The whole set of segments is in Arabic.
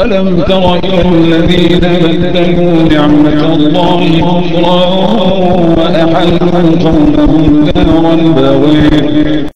ألم تر إلى الذين بدلوا نعمة الله كفرا وأحلوا قومهم دار البوير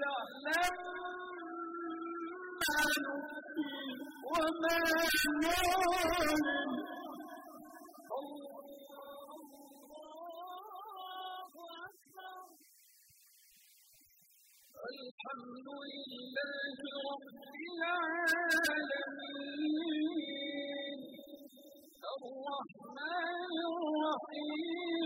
تعلم ما نخفي وما نعلم الحمد لله رب العالمين الرحمن الرحيم.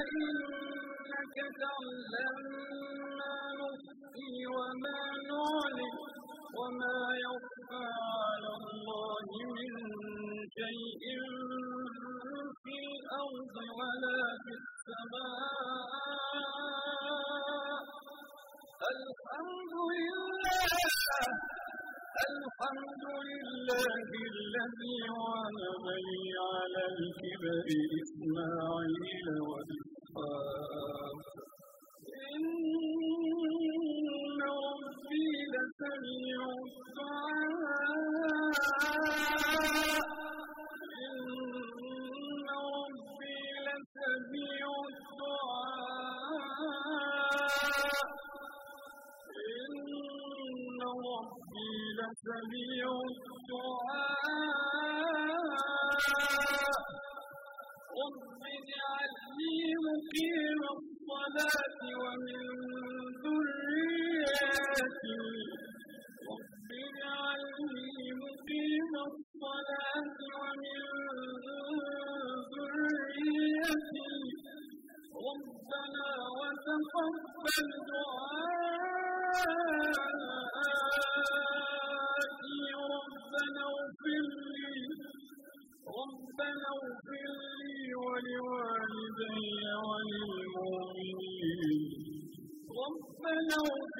إنك تعلم ما نخفي وما نعلم وما يخفى على الله من شيء في الأرض ولا في السماء. الحمد لله الحمد لله الذي وهب لي على الكبر إسماعيل وإسحاق وتقبل دعائي ربنا اغفر لي ربنا اغفر لي ولوالدي وللمؤمنين ربنا اغفر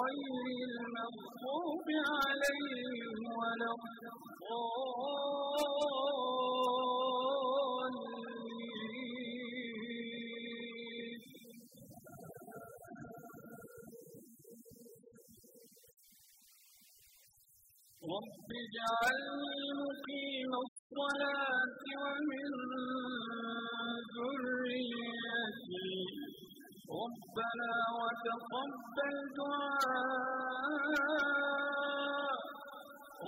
غير المغضوب عليهم ولا الضالين. رب اجعلني مقيم الصلاة ومن ذريتي ربنا وتقبل دعاء.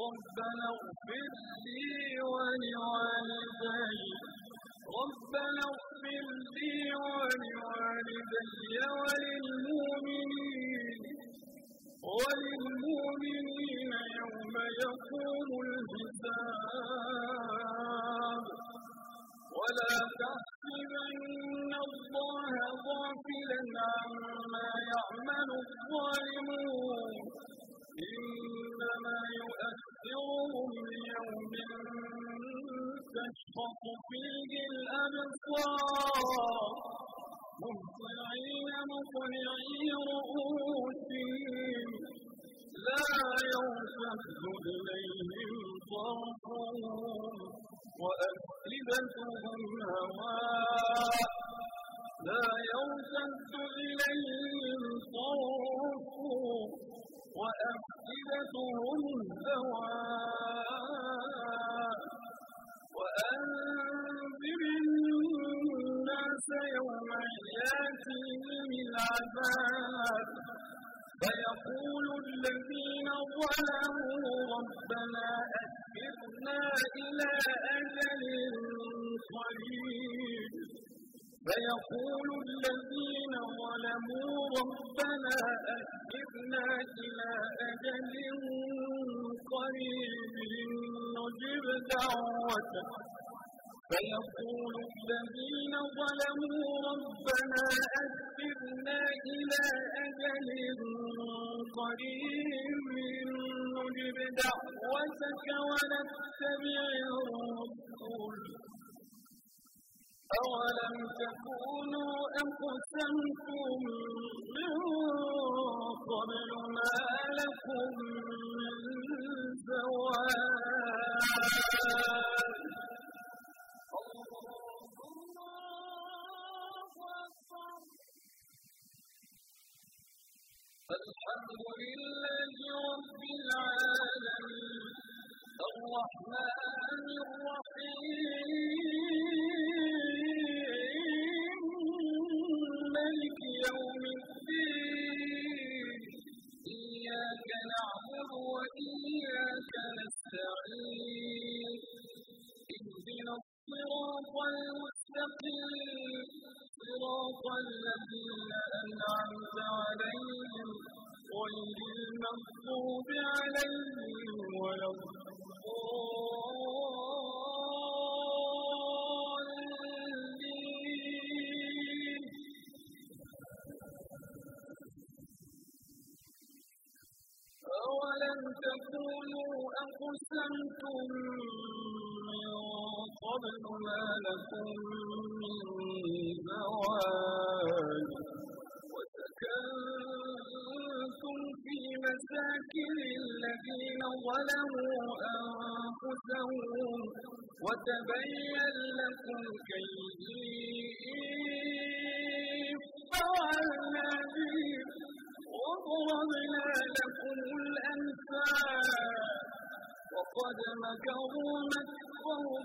ربنا اغفر لي ولوالدي. ربنا اغفر لي ولوالدي وللمؤمنين. وللمؤمنين يوم يقوم الحساب. ولا تحسبن الله غافلا عما يعمل الظالمون. إنما يؤثرهم ليوم تشخص فيه الأبصار. مهطعين مقنعي رؤوسهم. لا يرتد إليهم طرفهم. وأفئدتهم هواء لا يرتد إليهم طرفهم وأفئدتهم هواء وأنذر الناس يوم يأتيهم العذاب فيقول الذين ظلموا ربنا أكبرنا إلى أجل قريب فيقول الذين ظلموا ربنا أكبرنا إلى أجل قريب نجب دعوتك فيقول الذين ظلموا ربنا أكبرنا إلى أجل قريب نجب دعوتك ونتبع الرسل أولم تكونوا أقسمتم من قبل ما لكم من زوال الحمد لله رب العالمين الرحمن الرحيم قبل ما لكم من زوال وسكنتم في مساكن الذين ظلموا أنفسهم وتبين لكم كيف فعلنا بهم وضربنا لكم الأمثال وقد مكروا مكرهم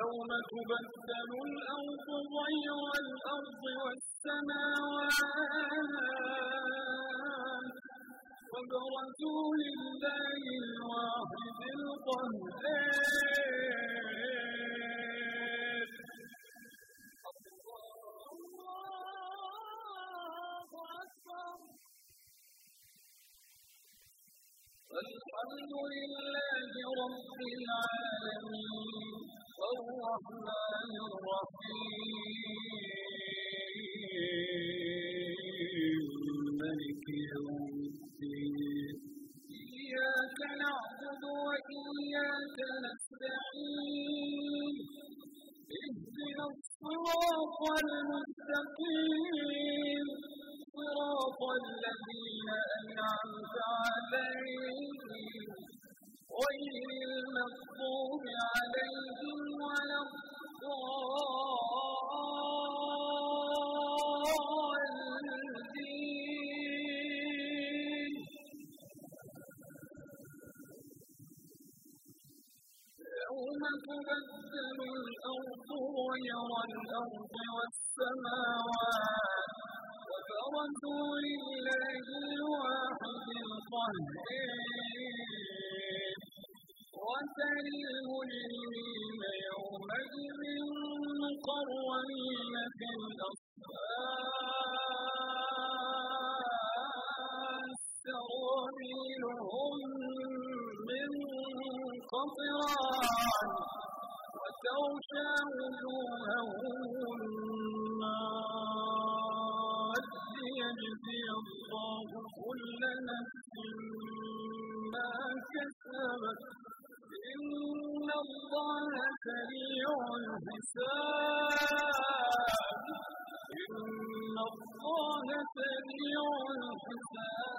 يوم تبدل الأرض غير الأرض والسماوات وبرزوا لله الواحد القهار الحمد لله رب العالمين. الرحمن الرحيم. غير الأرض والسماوات. وبرزوا لله الواحد القهار وترى المجرمين يومئذ مقرنين في الأصفاد. سرابيلهم من قطران. وتغشى وجوههم النار ليجزي الله كل نفس ما إن الله سريع الحساب. إن الله سريع الحساب.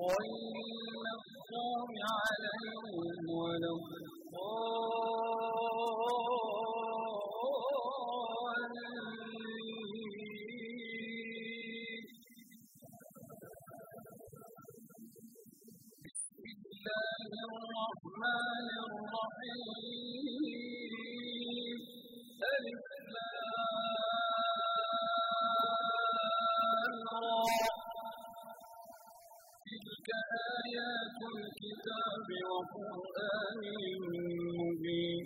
غير المغضوب عليهم ولا الرحمن الرحيم ألف وقرآن مبين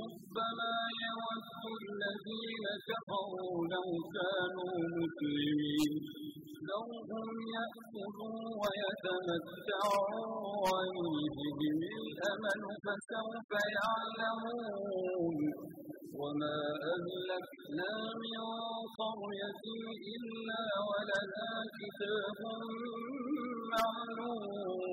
ربما يود الذين كفروا لو كانوا مسلمين. ذرهم يأكلوا ويتمتعوا ويلههم الأمل فسوف يعلمون. وما أهلكنا من قرية إلا ولها كتاب معلوم.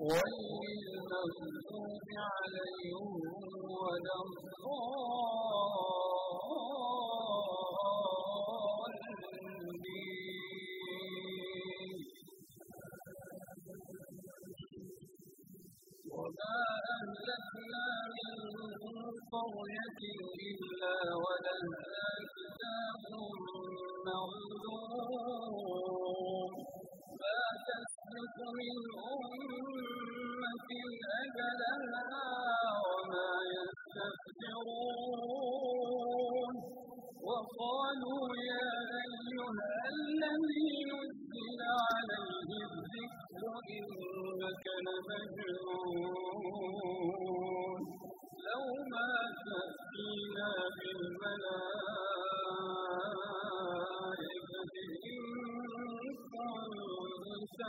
غير المغضوب عليهم ولا الضالين وما أهلكنا من قرية إلا ولها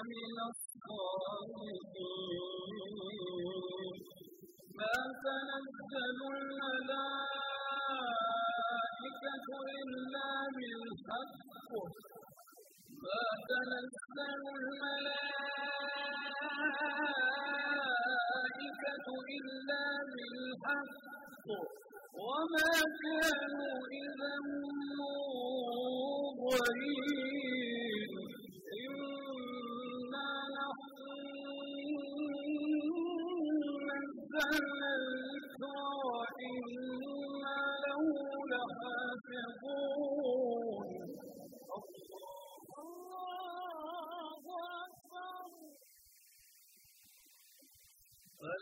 من الصادقين ما تنزل الملائكة إلا بالحق. ما تنزل الملائكة إلا بالحق. وما كانوا إذا منظرين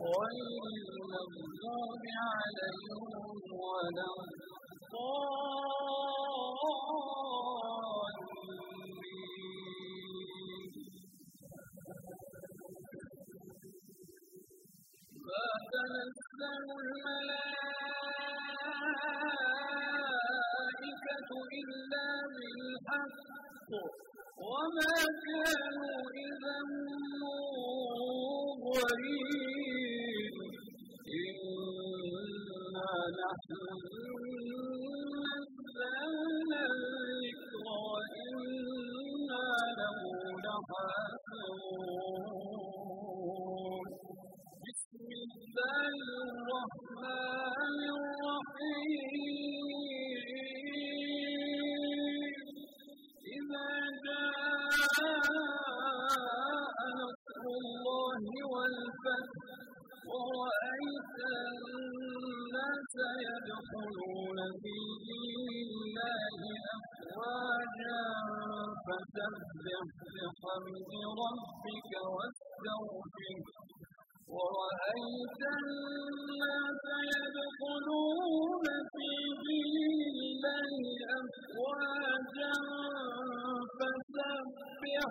غير المغضوب عليهم ولا ما تنزل الملائكة إلا بالحق وما كانوا إذا ورأيت الناس يدخلون في دين الله أفواجا فسبح بحمد ربك واستغفره ورأيت الناس يدخلون في دين الله أفواجا فسبح